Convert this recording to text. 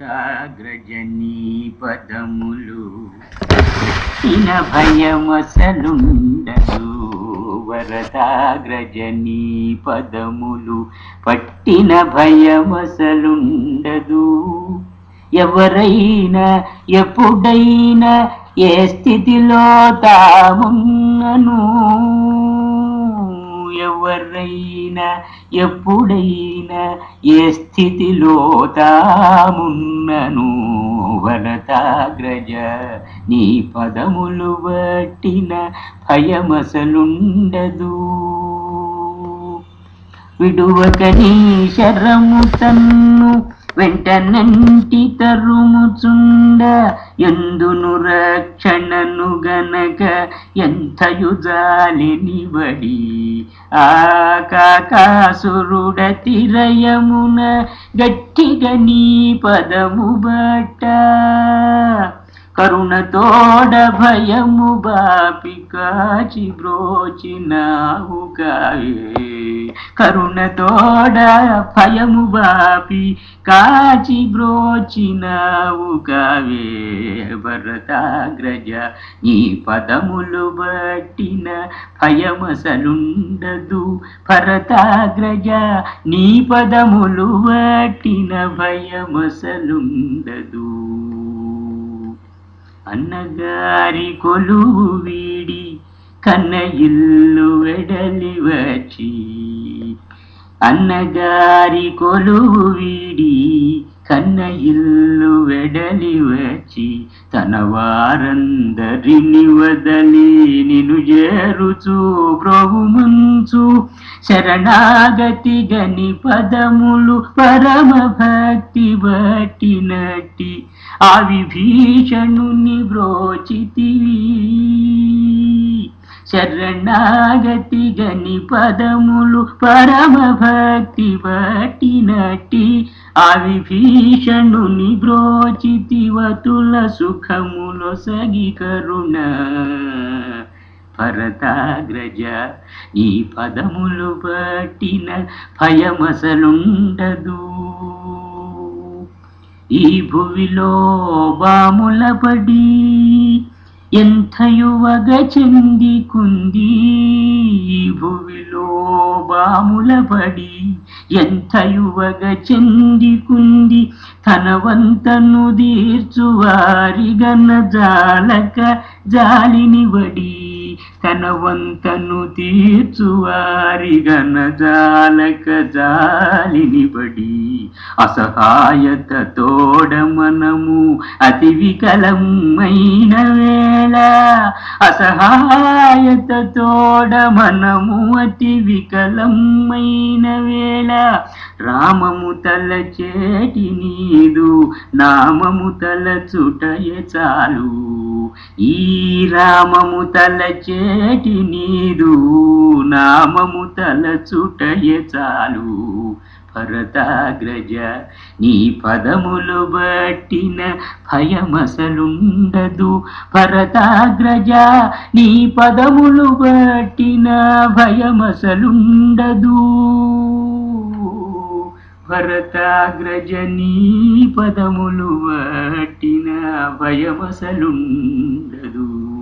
భరతాగ్రజనీ పదములు ఇన భయమసలుండదు వరదాగ్రజనీ పదములు పట్టిన భయమసలుండదు ఎవరైనా ఎప్పుడైనా ఏ స్థితిలో తామున్నను? ఎవరైనా ఎప్పుడైనా ఏ స్థితిలో తామున్నను వనతాగ్రజ. నీ పదములు బట్టిన భయమసలుండదు. విడువక నీ శరము తన్ను వెంటనంటి తరుముచుండ? ఎందును రక్షణను గనక ఎంతయు జాలినిబడి ఆకాసురుడ తిరయమున గట్టిగా నీ పదము బట్ట కరుణతోడ భయము బాపి కాచి బ్రోచినావు కావే కరుణతోడ భయము బాపి కాచి బ్రోచినావు కావే భరతాగ్రజ నీ పదములు బట్టిన భయమసలుండదు. భరతాగ్రజ నీ పదములు బట్టిన భయమసలుండదు. అన్నగారి కొలువు వీడి కన్న ఇల్లు వెడలి వచ్చి. అన్నగారి కొలువు వీడి కన్న ఇల్లు వెడలి వచ్చి. తన వారందరిని వదలి నిను చేరుచు బ్రోగుమంచు శరణాగతి గని పదములు పరమ భక్తి బట్టినట్టి ఆ విభీషణుని బ్రోచితివి. శరణాగతి గని పదములు పరమ భక్తి బట్టినట్టి ఆ విభీషణుని బ్రోచితివతుల సుఖములో సగి కరుణ. భరతాగ్రజ ఈ పదములు పట్టిన భయమసలుండదు. ఈ భువిలో బాముల పడి ఎంతయువగ చెంది కుంది? ఈ భువిలో బాముల పడి ఎంతయువగ చెంది కుంది? తన వంతను తీర్చువారిగన జాలక జాలిని వడి. తన వంతను తీర్చువారిగన జాలక జాలిని బడి అసహాయత తోడ మనము అతి వికలమైన వేళ అసహాయత తోడ మనము అతి వికలమైన వేళ రామము తలచేటి నీదు నామము తలచుటయే చాలు. ఈ రామము తలచేటి నీదు నామము తలచుటయే చాలు. భరతాగ్రజ నీ పదములు బట్టిన భయమసలుండదు. భరతాగ్రజ నీ పదములు బట్టిన భయమసలుండదు. భరతాగ్రజ నీ పదములు బట్టిన భయమసలుండదు.